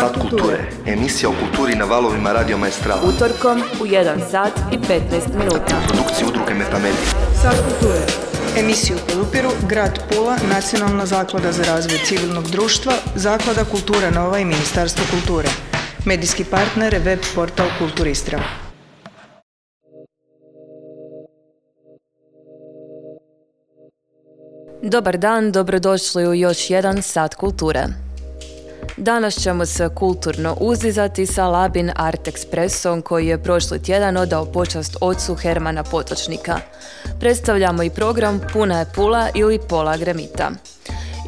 Sat kulture. Emisija o kulturi na valovima Radio Maestrala. Utorkom u 1 sat i 15 minuta. Produkciju udruge Metamedija. Sat kulture. Emisiju podupiru Grad Pula, Nacionalna zaklada za razvoj civilnog društva, Zaklada Kultura Nova i Ministarstvo kulture. Medijski partner je web portal Kulturistra. Dobar dan, dobrodošli u još jedan sat kulture. Danas ćemo se kulturno uzizati sa Labin Art Expressom koji je prošli tjedan odao počast ocu Hermana Potočnika. Predstavljamo i program Puna je pula ili Pola gremita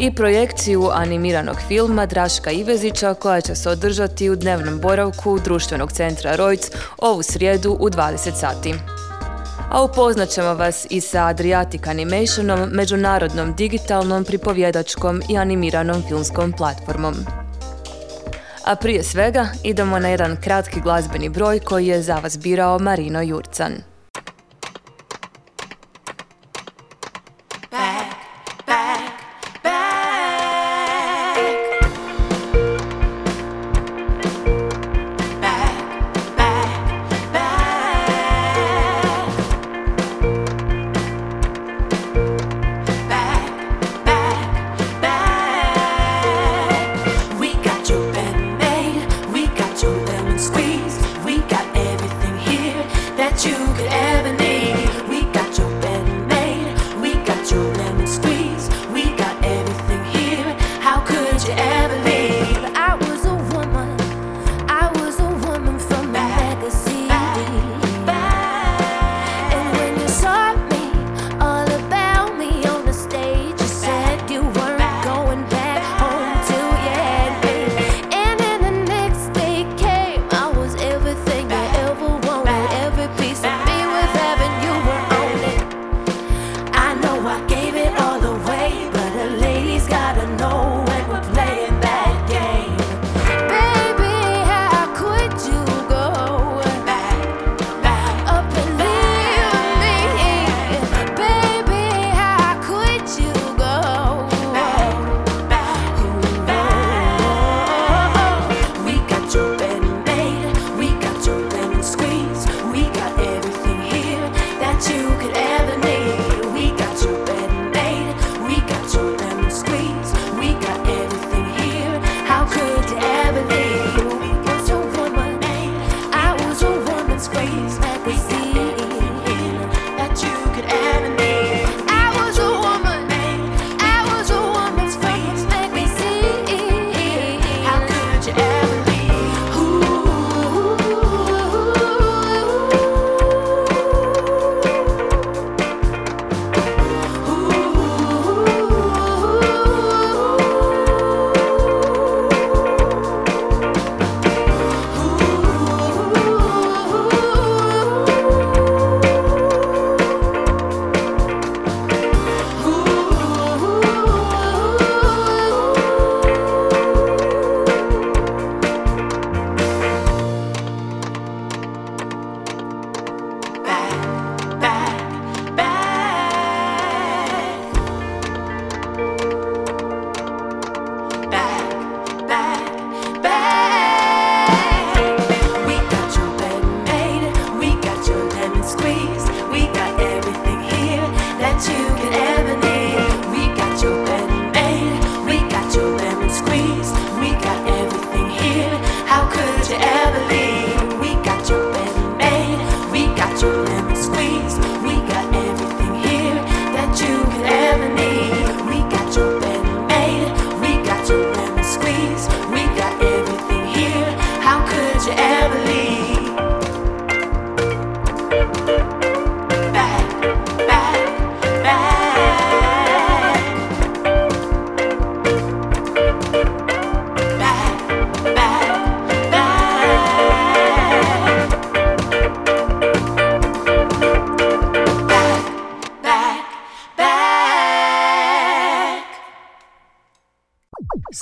i projekciju animiranog filma Draška Ivezića koja će se održati u dnevnom boravku društvenog centra Rojc ovu srijedu u 20 sati. A upoznat ćemo vas i sa Adriatic Animationom, međunarodnom digitalnom, pripovjedačkom i animiranom filmskom platformom. A prije svega idemo na jedan kratki glazbeni broj koji je za vas birao Marino Jurcan.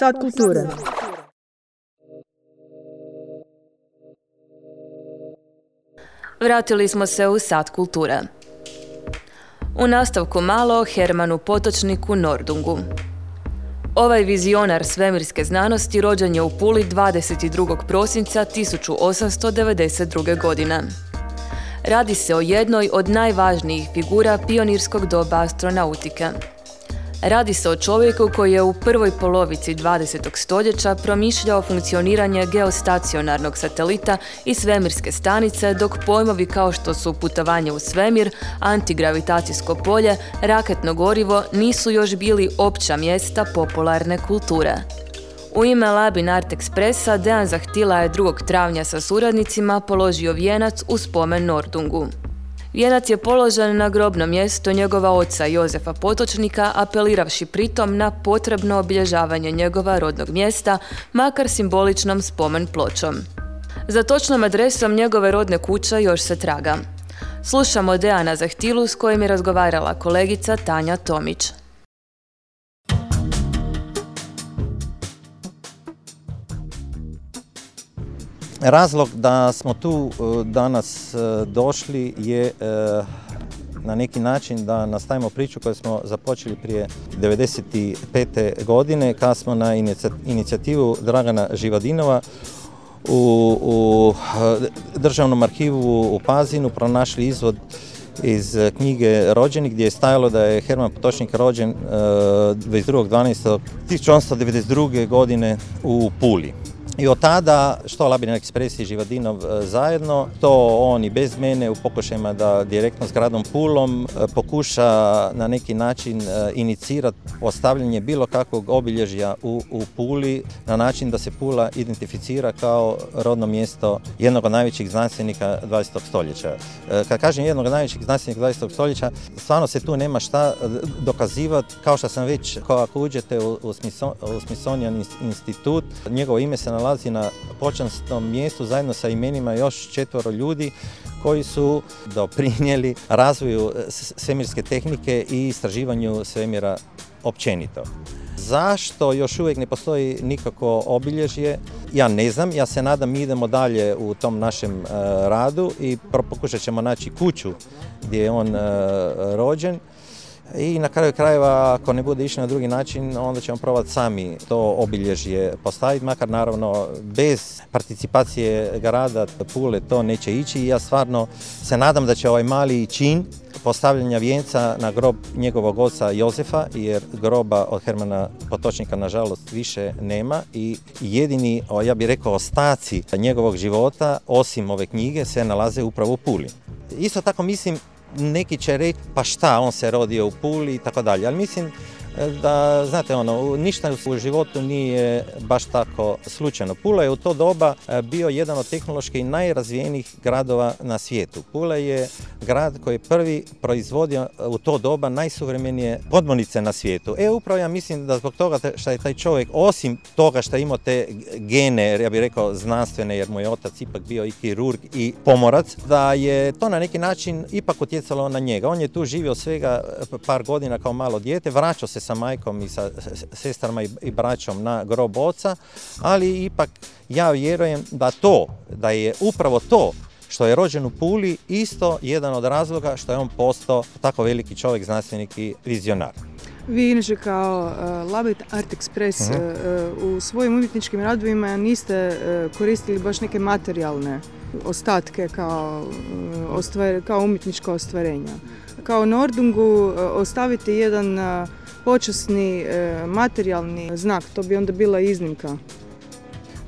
Sat kulture. Vratili smo se u sat kulture. U nastavku malo Hermanu Potočniku Nordungu. Ovaj vizionar svemirske znanosti rođen je u Puli 22. prosinca 1892. godine. Radi se o jednoj od najvažnijih figura pionirskog doba astronautike. Radi se o čovjeku koji je u prvoj polovici 20. stoljeća promišljao funkcioniranje geostacionarnog satelita i svemirske stanice, dok pojmovi kao što su putovanje u svemir, antigravitacijsko polje, raketno gorivo nisu još bili opća mjesta popularne kulture. U ime Labin Art Expressa Dejan Zahtila je 2. travnja sa suradnicima položio vijenac u spomen Nordungu. Vijenac je položen na grobno mjesto njegova oca Jozefa Potočnika, apeliravši pritom na potrebno obilježavanje njegova rodnog mjesta, makar simboličnom spomen pločom. Za točnom adresom njegove rodne kuće još se traga. Slušamo Dejana Zahtilu s kojim je razgovarala kolegica Tanja Tomić. Razlog da smo tu e, danas e, došli je e, na neki način da nastavimo priču koju smo započeli prije 95. godine kad smo na inicijativu Dragana Živadinova u, u državnom arhivu u Pazinu pronašli izvod iz knjige Rođeni gdje je stajalo da je Herman Potočnik rođen 22.12.1892. godine u Puli. I od tada, što Labin Ekspres i Živadinov e, zajedno, to on i bez mene u pokušajima da direktno s gradom Pulom e, pokuša na neki način e, inicirati postavljanje bilo kakvog obilježja u, u Puli na način da se Pula identificira kao rodno mjesto jednog od najvećih znanstvenika 20. stoljeća. Kad kažem jednog od najvećih znanstvenika 20. stoljeća, stvarno se tu nema šta dokazivati, kao što sam već, ako uđete u, u Smithsonian institut, njegovo ime se nalazi na počasnom mjestu zajedno sa imenima još četvoro ljudi koji su doprinijeli razvoju svemirske tehnike i istraživanju svemira općenito. Zašto još uvijek ne postoji nikako obilježje? Ja ne znam, ja se nadam mi idemo dalje u tom našem e, radu i pokušat ćemo naći kuću gdje je on e, rođen. I na kraju krajeva, ako ne bude išlo na drugi način, onda ćemo probati sami to obilježje postaviti, makar naravno bez participacije grada Pule to neće ići i ja stvarno se nadam da će ovaj mali čin postavljanja vijenca na grob njegovog oca Jozefa, jer groba od Hermana Potočnika nažalost više nema i jedini, ja bih rekao, ostaci njegovog života, osim ove knjige, se nalaze upravo u Puli. Isto tako mislim neki će reći pa šta, on se rodio u Puli i tako dalje, ali mislim da, znate ono, ništa u životu nije baš tako slučajno. Pula je u to doba e, bio jedan od tehnološki najrazvijenijih gradova na svijetu. Pula je grad koji je prvi proizvodio e, u to doba najsuvremenije podmornice na svijetu. E, upravo ja mislim da zbog toga što je taj čovjek, osim toga što je imao te gene, ja bih rekao znanstvene, jer mu je otac ipak bio i kirurg i pomorac, da je to na neki način ipak utjecalo na njega. On je tu živio svega e, par godina kao malo dijete, vraćao se sa majkom i sa sestrama i, braćom na grob oca, ali ipak ja vjerujem da to, da je upravo to što je rođen u Puli isto jedan od razloga što je on postao tako veliki čovjek, znanstvenik i vizionar. Vi inače kao uh, Labit Art Express Mhm. uh, uh, u svojim umjetničkim radovima niste uh, koristili baš neke materijalne ostatke kao, uh, ostvar- kao umjetnička ostvarenja. Kao Nordungu uh, ostaviti jedan uh, počasni uh, materijalni znak, to bi onda bila iznimka.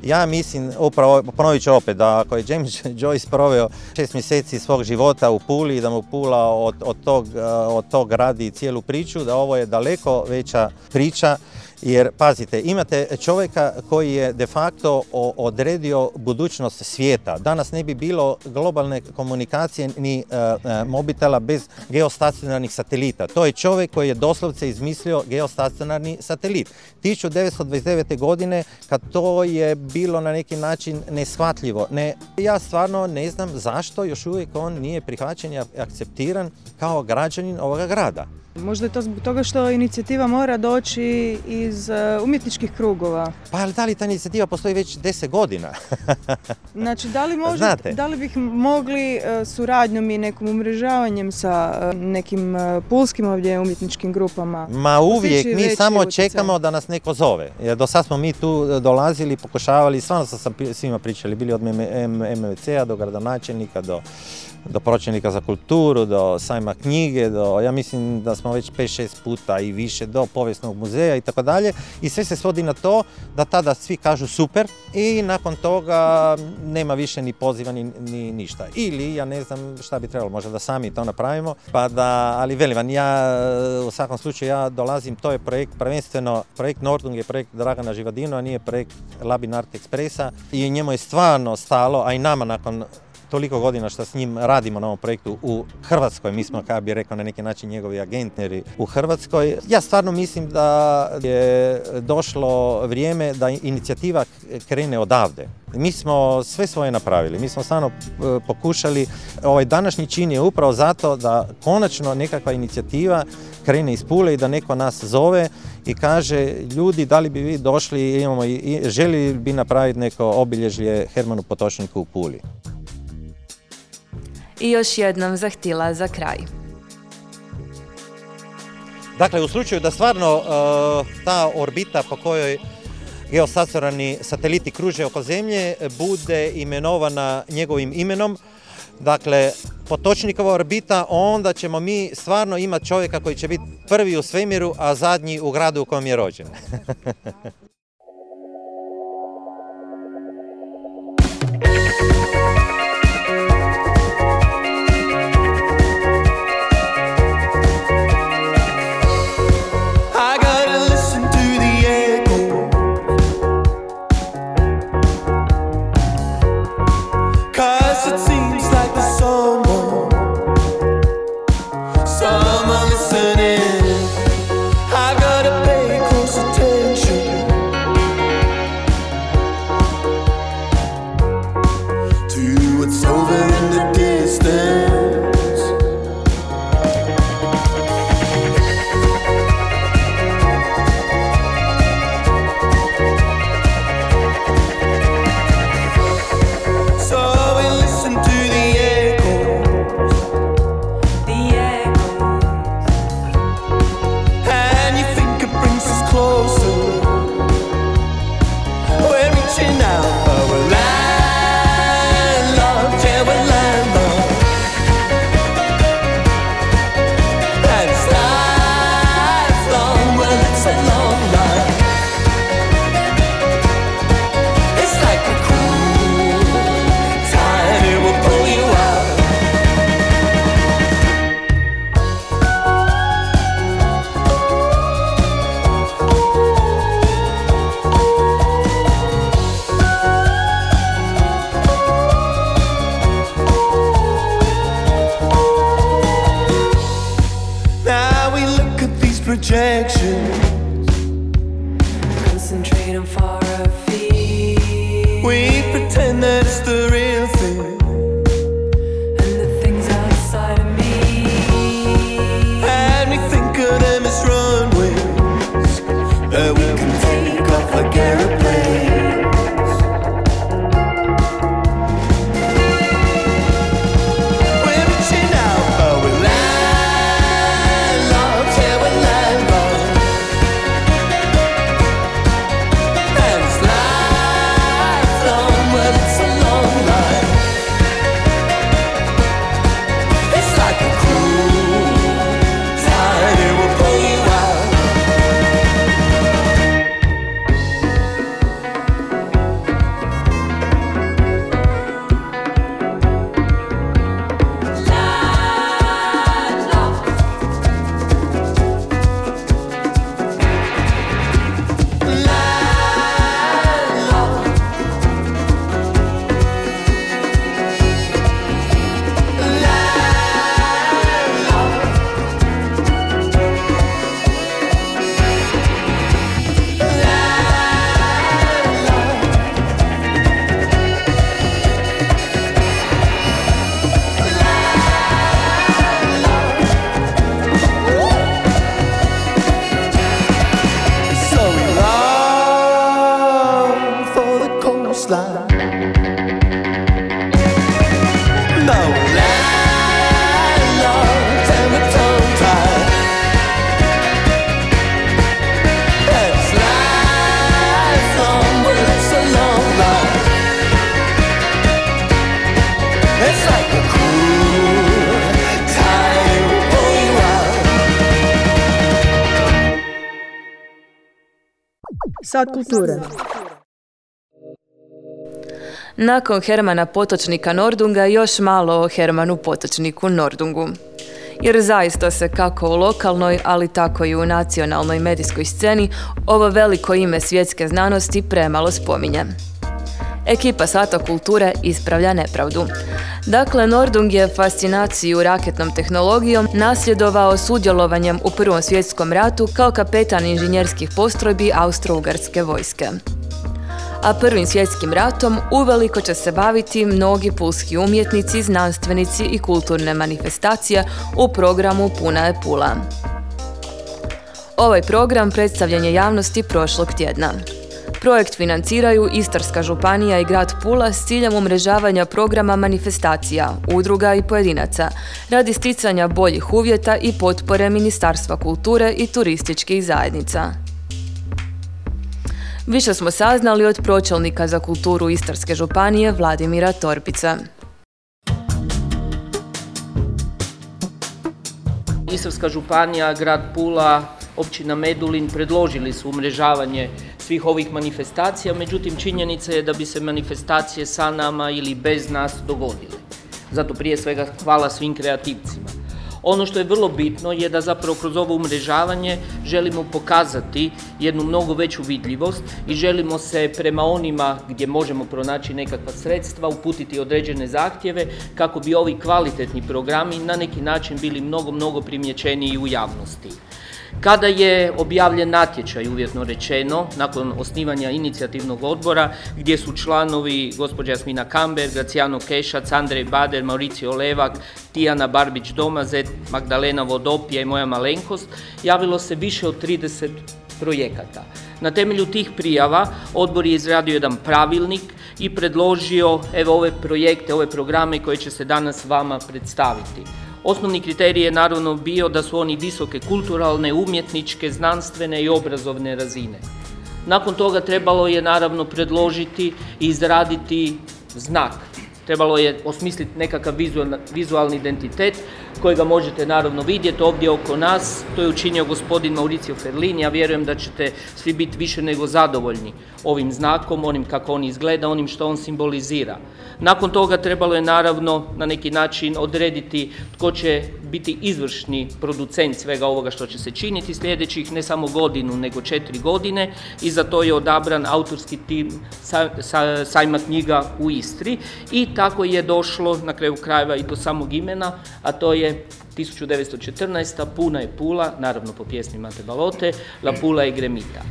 Ja mislim, upravo ponovit ću opet, da ako je James Joyce proveo šest mjeseci svog života u Puli i da mu Pula od, od, tog, eh, od tog radi cijelu priču, da ovo je daleko veća priča Jer, pazite, imate čovjeka koji je de facto odredio budućnost svijeta. Danas ne bi bilo globalne komunikacije ni e, e, mobitela bez geostacionarnih satelita. To je čovjek koji je doslovce izmislio geostacionarni satelit. 1929. godine, kad to je bilo na neki način neshvatljivo. Ne, ja stvarno ne znam zašto još uvijek on nije prihvaćen i akceptiran kao građanin ovoga grada. Možda je to zbog toga što inicijativa mora doći iz e, umjetničkih krugova. Pa ali da li ta inicijativa postoji već deset godina? Znači, da li, može, Znate. da li bih mogli e, suradnjom i nekim umrežavanjem sa e, nekim pulskim ovdje umjetničkim grupama? Ma uvijek, mi veći samo čekamo da nas neko zove. Jer do sad smo mi tu dolazili, pokušavali, stvarno sam svima pričali, bili od MVC-a do gradonačelnika, do, do pročelnika za kulturu, do sajma knjige, do, ja mislim da smo već 5-6 puta i više do povijesnog muzeja i tako dalje. I sve se svodi na to da tada svi kažu super i nakon toga nema više ni poziva ni, ni ništa. Ili ja ne znam šta bi trebalo, možda da sami to napravimo, pa da, ali velim vam, ja u svakom slučaju ja dolazim, to je projekt prvenstveno, projekt Nordung je projekt Dragana Živadino, a nije projekt Labin Art Expressa i njemu je stvarno stalo, a i nama nakon toliko godina što s njim radimo na ovom projektu u Hrvatskoj, mi smo, kako bi rekao, na neki način njegovi agenteri u Hrvatskoj. Ja stvarno mislim da je došlo vrijeme da inicijativa krene odavde. Mi smo sve svoje napravili, mi smo stvarno e, pokušali, ovaj današnji čin je upravo zato da konačno nekakva inicijativa krene iz Pule i da neko nas zove i kaže ljudi da li bi vi došli, imamo i želi bi napraviti neko obilježje Hermanu Potočniku u Puli. I još jednom zahtila za kraj. Dakle, u slučaju da stvarno e, ta orbita po kojoj geostacionarni sateliti kruže oko Zemlje bude imenovana njegovim imenom, dakle, potočnikova orbita, onda ćemo mi stvarno imati čovjeka koji će biti prvi u svemiru, a zadnji u gradu u kojem je rođen. rejection Sad kulture. Nakon Hermana Potočnika Nordunga još malo o Hermanu Potočniku Nordungu. Jer zaista se kako u lokalnoj, ali tako i u nacionalnoj medijskoj sceni ovo veliko ime svjetske znanosti premalo spominje. Ekipa Sata kulture ispravlja nepravdu. Dakle, Nordung je fascinaciju raketnom tehnologijom nasljedovao sudjelovanjem u Prvom svjetskom ratu kao kapetan inženjerskih postrojbi Austro-Ugarske vojske a Prvim svjetskim ratom uveliko će se baviti mnogi pulski umjetnici, znanstvenici i kulturne manifestacije u programu Puna je Pula. Ovaj program predstavljen je javnosti prošlog tjedna. Projekt financiraju Istarska županija i grad Pula s ciljem umrežavanja programa manifestacija, udruga i pojedinaca, radi sticanja boljih uvjeta i potpore Ministarstva kulture i turističkih zajednica. Više smo saznali od pročelnika za kulturu Istarske županije Vladimira Torpica. Istarska županija, grad Pula, općina Medulin predložili su umrežavanje svih ovih manifestacija, međutim činjenica je da bi se manifestacije sa nama ili bez nas dogodile. Zato prije svega hvala svim kreativcima. Ono što je vrlo bitno je da zapravo kroz ovo umrežavanje želimo pokazati jednu mnogo veću vidljivost i želimo se prema onima gdje možemo pronaći nekakva sredstva, uputiti određene zahtjeve kako bi ovi kvalitetni programi na neki način bili mnogo, mnogo primjećeniji u javnosti. Kada je objavljen natječaj, uvjetno rečeno, nakon osnivanja inicijativnog odbora, gdje su članovi gospođa Jasmina Kamber, Graciano Kešac, Andrej Bader, Mauricio Levak, Tijana Barbić-Domazet, Magdalena Vodopija i moja malenkost, javilo se više od 30 projekata. Na temelju tih prijava odbor je izradio jedan pravilnik i predložio evo ove projekte, ove programe koje će se danas vama predstaviti. Osnovni kriterij je naravno bio da su oni visoke kulturalne, umjetničke, znanstvene i obrazovne razine. Nakon toga trebalo je naravno predložiti i izraditi znak. Trebalo je osmisliti nekakav vizualni identitet kojega možete naravno vidjeti ovdje oko nas. To je učinio gospodin Mauricio Ferlin. Ja vjerujem da ćete svi biti više nego zadovoljni ovim znakom, onim kako on izgleda, onim što on simbolizira. Nakon toga trebalo je naravno na neki način odrediti tko će biti izvršni producent svega ovoga što će se činiti sljedećih ne samo godinu nego četiri godine i za to je odabran autorski tim sa, sa- sajma knjiga u Istri i tako je došlo na kraju krajeva i do samog imena, a to je 1914. Puna je Pula, naravno po pjesmi Mate Balote, La Pula je Gremita.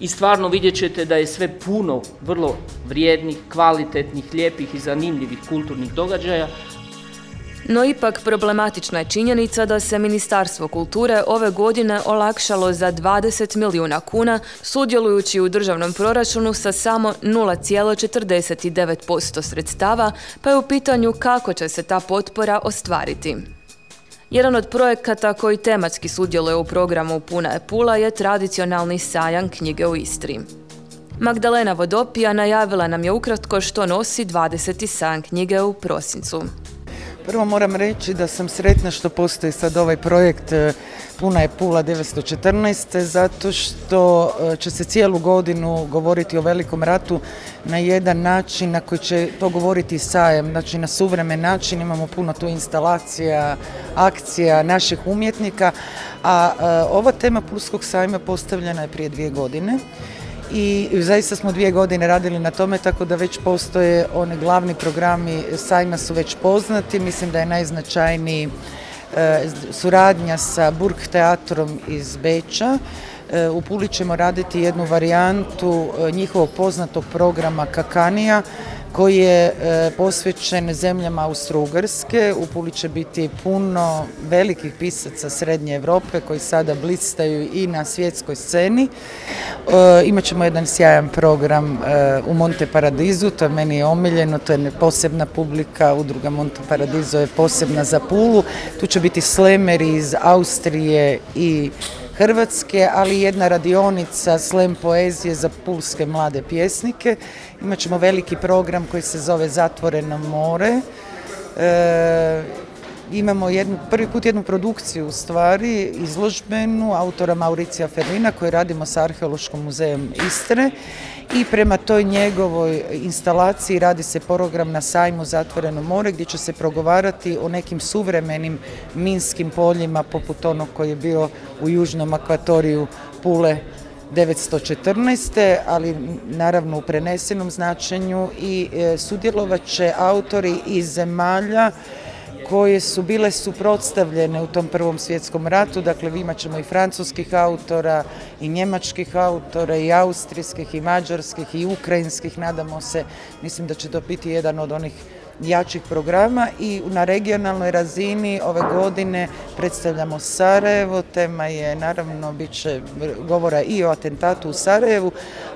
I stvarno vidjet ćete da je sve puno vrlo vrijednih, kvalitetnih, lijepih i zanimljivih kulturnih događaja No ipak problematična je činjenica da se Ministarstvo kulture ove godine olakšalo za 20 milijuna kuna sudjelujući u državnom proračunu sa samo 0,49% sredstava, pa je u pitanju kako će se ta potpora ostvariti. Jedan od projekata koji tematski sudjeluje u programu Puna je Pula je tradicionalni sajam knjige u Istri. Magdalena Vodopija najavila nam je ukratko što nosi 20. sajam knjige u prosincu. Prvo moram reći da sam sretna što postoji sad ovaj projekt e, Puna je Pula 914. zato što e, će se cijelu godinu govoriti o velikom ratu na jedan način na koji će to govoriti sajam, znači na suvremen način imamo puno tu instalacija, akcija naših umjetnika, a e, ova tema Pulskog sajma postavljena je prije dvije godine i zaista smo dvije godine radili na tome tako da već postoje oni glavni programi sajma su već poznati, mislim da je najznačajniji e, suradnja sa Burg teatrom iz Beča. E, u Puli ćemo raditi jednu varijantu e, njihovog poznatog programa Kakanija koji je e, posvećen zemljama Austro-Ugarske. U Puli će biti puno velikih pisaca Srednje Europe koji sada blistaju i na svjetskoj sceni. E, imat ćemo jedan sjajan program e, u Monte Paradizu, to je meni omiljeno, to je posebna publika, udruga Monte Paradiso je posebna za Pulu. Tu će biti slemeri iz Austrije i Hrvatske, ali jedna radionica slam poezije za pulske mlade pjesnike. Imat ćemo veliki program koji se zove Zatvoreno more. E, imamo jednu, prvi put jednu produkciju u stvari, izložbenu autora Mauricija Ferlina koju radimo sa Arheološkom muzejem Istre i prema toj njegovoj instalaciji radi se program na sajmu Zatvoreno more gdje će se progovarati o nekim suvremenim minskim poljima poput onog koji je bio u južnom akvatoriju Pule 914. ali naravno u prenesenom značenju i e, sudjelovat će autori iz zemalja koje su bile suprotstavljene u tom prvom svjetskom ratu, dakle imat ćemo i francuskih autora, i njemačkih autora, i austrijskih, i mađarskih, i ukrajinskih, nadamo se, mislim da će to biti jedan od onih jačih programa i na regionalnoj razini ove godine predstavljamo Sarajevo, tema je naravno bit će govora i o atentatu u Sarajevu,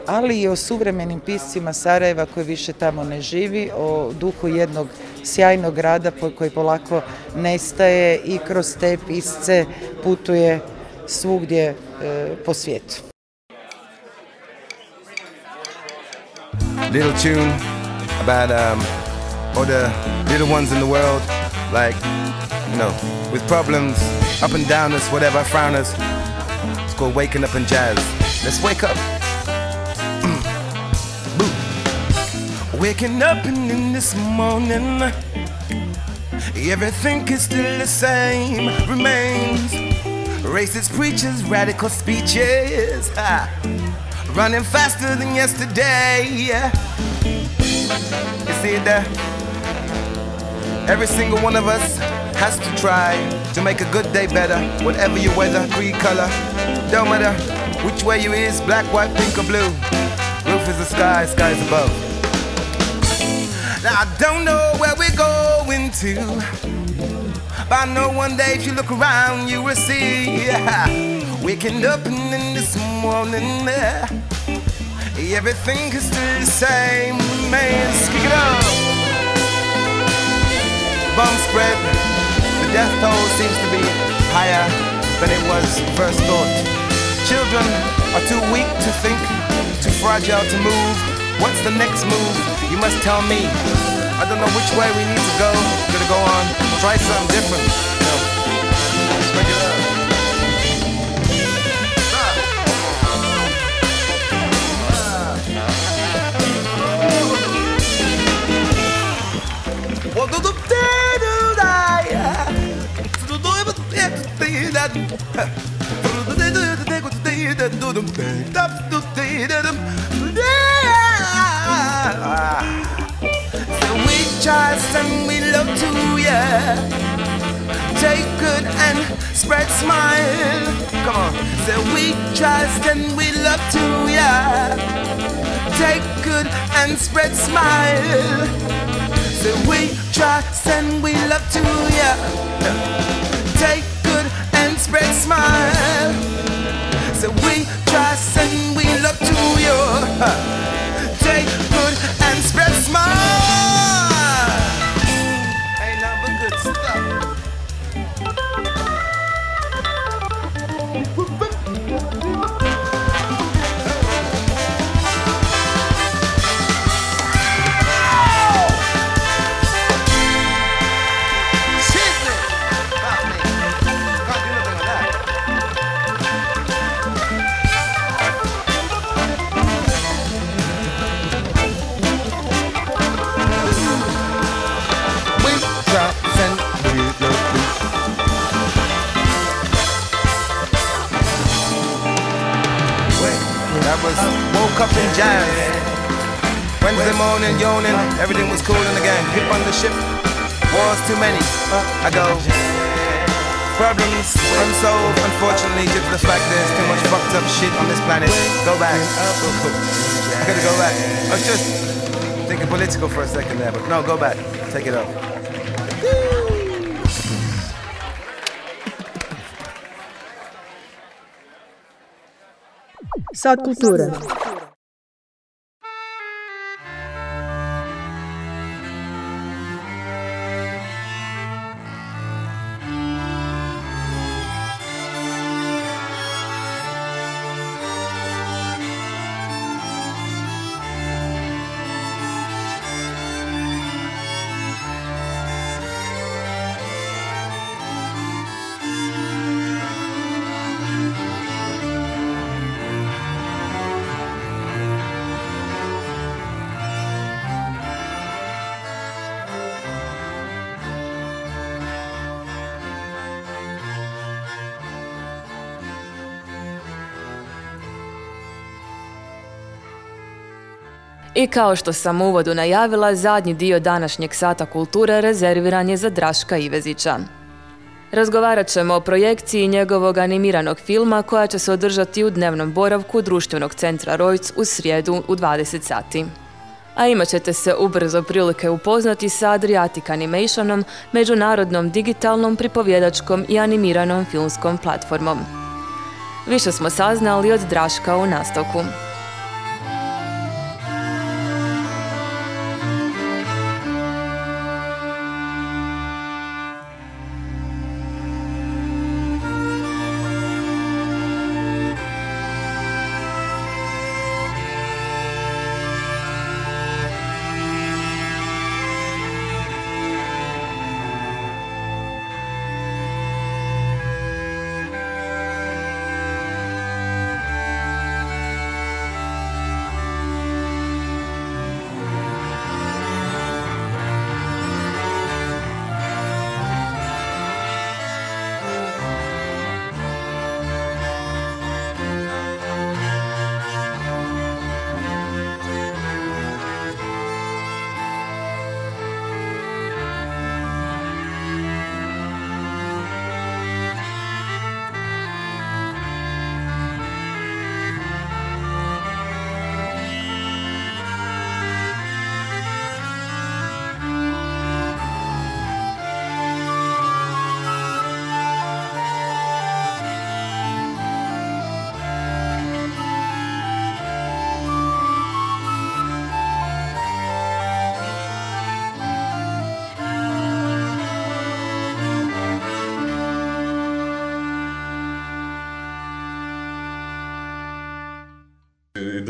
ali i o suvremenim piscima Sarajeva koji više tamo ne živi, o duhu jednog sjajnog grada koji polako nestaje i kroz te pisce putuje svugdje e, po svijetu. little tune about um, all the little ones in the world, like, you know, with problems, up and downers, whatever, frowners. It's called Waking Up in Jazz. Let's wake up. Waking up in this morning, everything is still the same, remains. Racist preachers, radical speeches, ha. running faster than yesterday. You see that? Every single one of us has to try to make a good day better, whatever your weather, creed, color. Don't matter which way you is, black, white, pink, or blue. Roof is the sky, sky's above. Now I don't know where we're going to, but I know one day if you look around, you will see. Waking up in this morning, everything is still the same. Spread. The death toll seems to be higher than it was first thought. Children are too weak to think, too fragile to move. What's the next move? You must tell me. I don't know which way we need to go. Gonna go on. Try something different. Let's break it up. So we trust and we love to, yeah. Take good and spread smile. Come on. So we trust and we love to, yeah. Take good and spread smile. So we trust and we love to, yeah. Spread smile. So we trust and we love to, yeah. Sat kulture. I kao što sam u uvodu najavila, zadnji dio današnjeg sata kulture rezerviran je za Draška Ivezića. Razgovarat ćemo o projekciji njegovog animiranog filma koja će se održati u dnevnom boravku Društvenog centra Rojc u srijedu u 20 sati. A imat ćete se ubrzo prilike upoznati sa Adriatic Animationom, međunarodnom digitalnom pripovjedačkom i animiranom filmskom platformom. Više smo saznali od Draška u nastavku.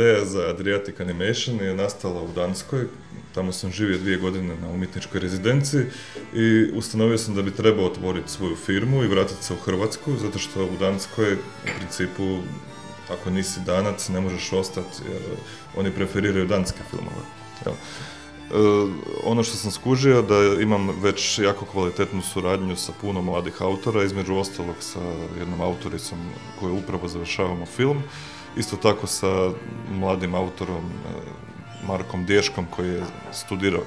Ideja za Adriatic Animation je nastala u Danskoj, tamo sam živio dvije godine na umjetničkoj rezidenciji i ustanovio sam da bi trebao otvoriti svoju firmu i vratiti se u Hrvatsku, zato što u Danskoj u principu ako nisi danac ne možeš ostati jer oni preferiraju danske filmove. jel. E, ono što sam skužio da imam već jako kvalitetnu suradnju sa puno mladih autora, između ostalog sa jednom autoricom koju upravo završavamo film, isto tako sa mladim autorom e, Markom Dješkom koji je studirao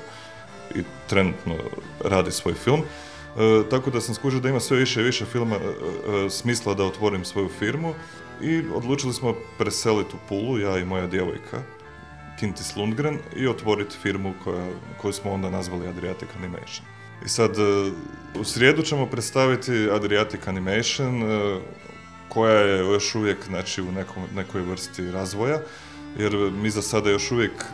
i trenutno radi svoj film. E, tako da sam skužio da ima sve više i više filma e, e, smisla da otvorim svoju firmu i odlučili smo preseliti u Pulu, ja i moja djevojka, Kintis Lundgren, i otvoriti firmu koja, koju smo onda nazvali Adriatic Animation. I sad, e, u srijedu ćemo predstaviti Adriatic Animation, e, koja je još uvijek znači, u nekom, nekoj vrsti razvoja, jer mi za sada još uvijek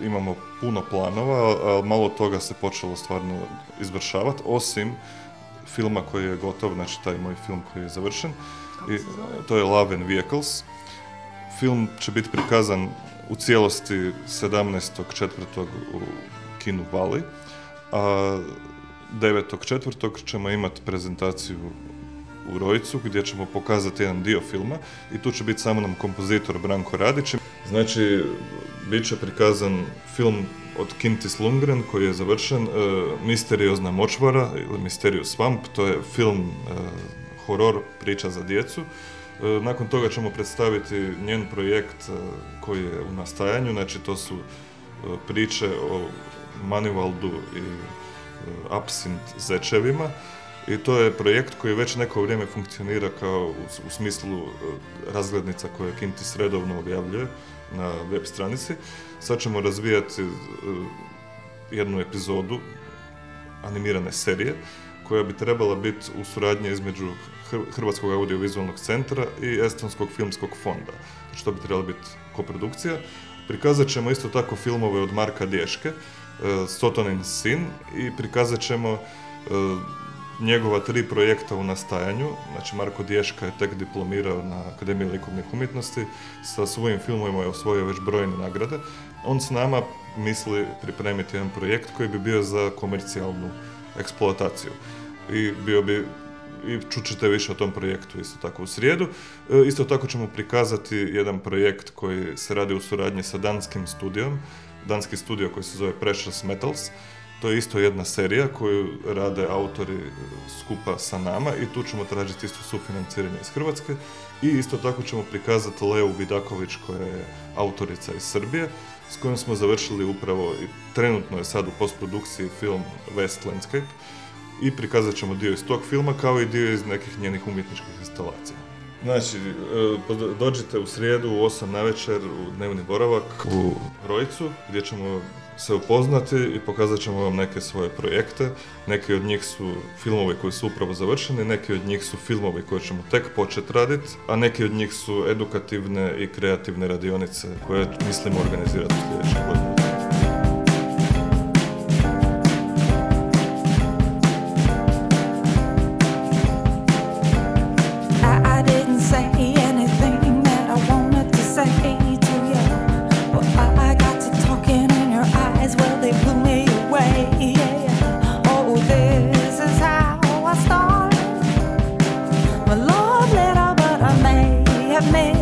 imamo puno planova, a malo toga se počelo stvarno izvršavati, osim filma koji je gotov, znači taj moj film koji je završen. I to je Love and Vehicles. Film će biti prikazan u cijelosti 17.4. u kinu Vali, a 9.4. ćemo imati prezentaciju u Rojcu gdje ćemo pokazati jedan dio filma i tu će biti samo nam kompozitor Branko Radić. Znači, bit će prikazan film od Kintis Lundgren koji je završen, e, Misteriozna močvara ili Mysterious Swamp, to je film e, horor priča za djecu. E, Nakon toga ćemo predstaviti njen projekt e, koji je u nastajanju, znači to su e, priče o Manivaldu i e, Absint zečevima I to je projekt koji već neko vrijeme funkcionira kao u, u smislu e, razglednica koje Kintis redovno objavljuje na web stranici. Sad ćemo razvijati e, jednu epizodu animirane serije koja bi trebala biti u suradnji između Hr- Hrvatskog audiovizualnog centra i Estonskog filmskog fonda, što bi trebala biti koprodukcija. Prikazat ćemo isto tako filmove od Marka Dješke, e, Sotonin sin i prikazat ćemo njegova tri projekta u nastajanju. Znači, Marko Dješka je tek diplomirao na Akademiji likovnih umjetnosti. Sa svojim filmovima je osvojio već brojne nagrade. On s nama misli pripremiti jedan projekt koji bi bio za komercijalnu eksploataciju. I bio bi i čućete više o tom projektu isto tako u srijedu. E, Isto tako ćemo prikazati jedan projekt koji se radi u suradnji sa danskim studijom, danski studio koji se zove Precious Metals. To je isto jedna serija koju rade autori e, skupa sa nama i tu ćemo tražiti isto sufinanciranje iz Hrvatske i isto tako ćemo prikazati Leu Vidaković koja je autorica iz Srbije s kojom smo završili upravo i trenutno je sad u postprodukciji film West Landscape i prikazat ćemo dio iz tog filma kao i dio iz nekih njenih umjetničkih instalacija. Znači, e, pod- dođite u srijedu u 8 na večer u dnevni boravak u Rojcu gdje ćemo se upoznati i pokazat ćemo vam neke svoje projekte. Neki od njih su filmovi koji su upravo završeni, neki od njih su filmovi koje ćemo tek početi raditi, a neki od njih su edukativne i kreativne radionice koje mislimo organizirati u sljedećih godinu. have.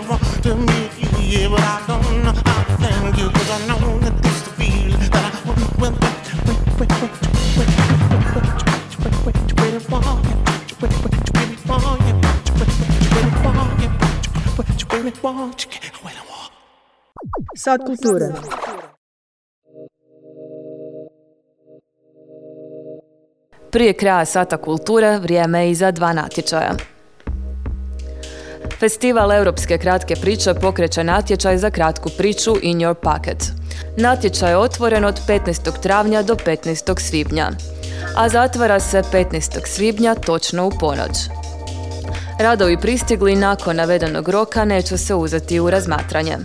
never to I don't thank you, I know that this that I Sad kultura. Prije kraja Sata kultura vrijeme je i za dva natječaja. Festival Europske kratke priče pokreće natječaj za kratku priču In Your Pocket. Natječaj je otvoren od 15. travnja do 15. svibnja, a zatvara se 15. svibnja točno u ponoć. Radovi pristigli nakon navedenog roka neće se uzeti u razmatranje.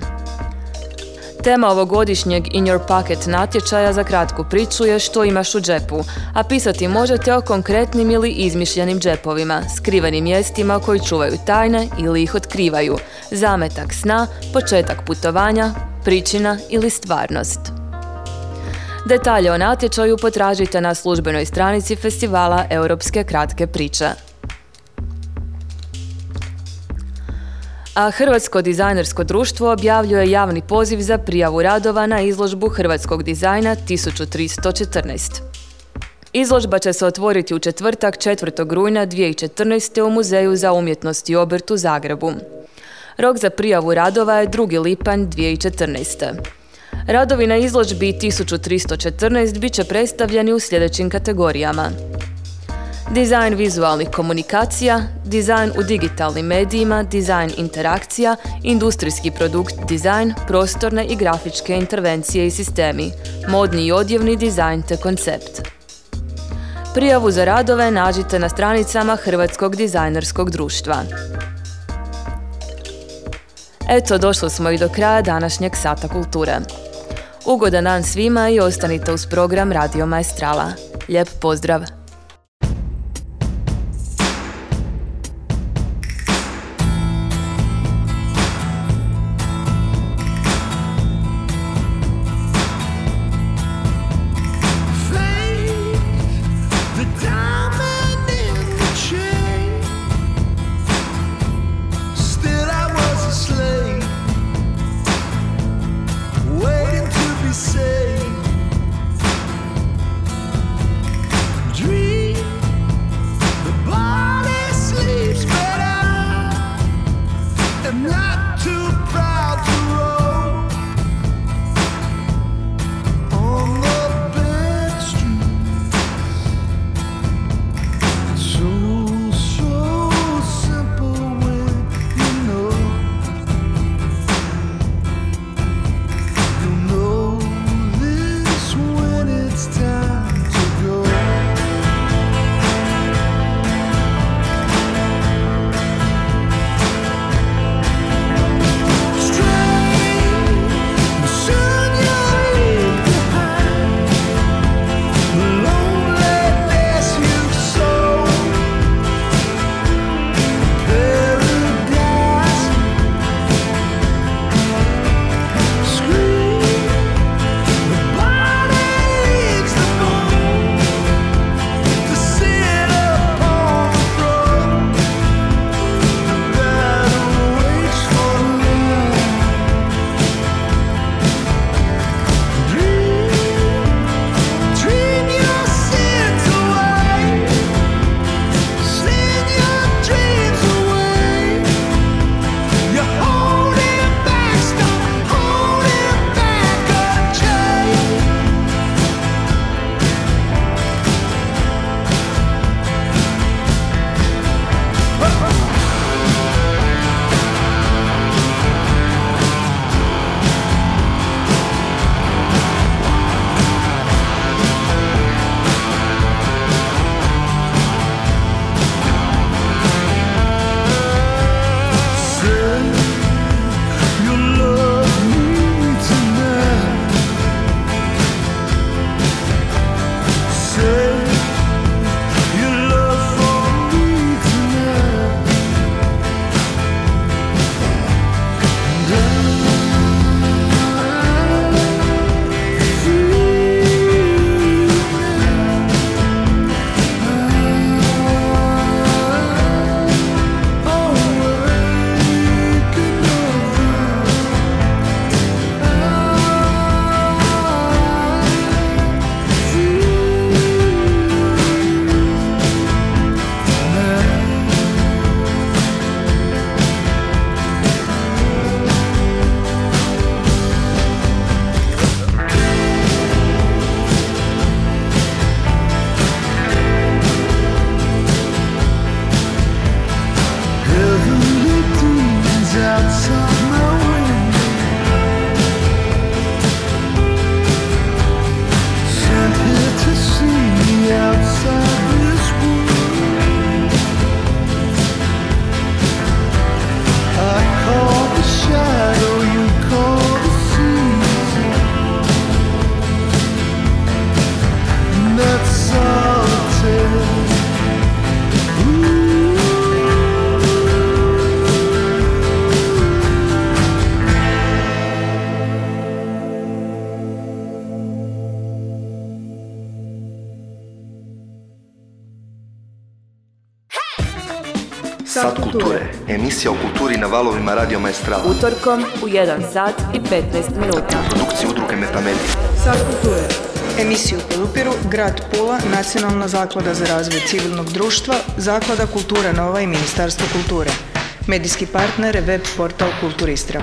Tema ovogodišnjeg In Your Pocket natječaja za kratku priču je što imaš u džepu, a pisati možete o konkretnim ili izmišljenim džepovima, skrivenim mjestima koji čuvaju tajne ili ih otkrivaju, zametak sna, početak putovanja, pričina ili stvarnost. Detalje o natječaju potražite na službenoj stranici festivala Europske kratke priče. A Hrvatsko dizajnersko društvo objavljuje javni poziv za prijavu radova na izložbu hrvatskog dizajna 1314. Izložba će se otvoriti u četvrtak 4. rujna 2014. u Muzeju za umjetnost i obrt u Zagrebu. Rok za prijavu radova je 2. lipanj 2014. Radovi na izložbi 1314 bit će predstavljeni u sljedećim kategorijama. Dizajn vizualnih komunikacija, dizajn u digitalnim medijima, dizajn interakcija, industrijski produkt dizajn, prostorne i grafičke intervencije i sistemi, modni i odjevni dizajn te koncept. Prijavu za radove nađite na stranicama Hrvatskog dizajnerskog društva. Eto, došli smo i do kraja današnjeg Sata kulture. Ugodan dan svima i ostanite uz program Radio Maestrala. Lijep pozdrav! Valovima Radio Maestrala. Utorkom u 1 sat i 15 minuta. Produkcija udruge Metamedia. Sat kulture. Emisiju podupiru Grad Pula, Nacionalna zaklada za razvoj civilnog društva, Zaklada Kultura Nova i Ministarstvo kulture. Medijski partner je web portal Kulturistra.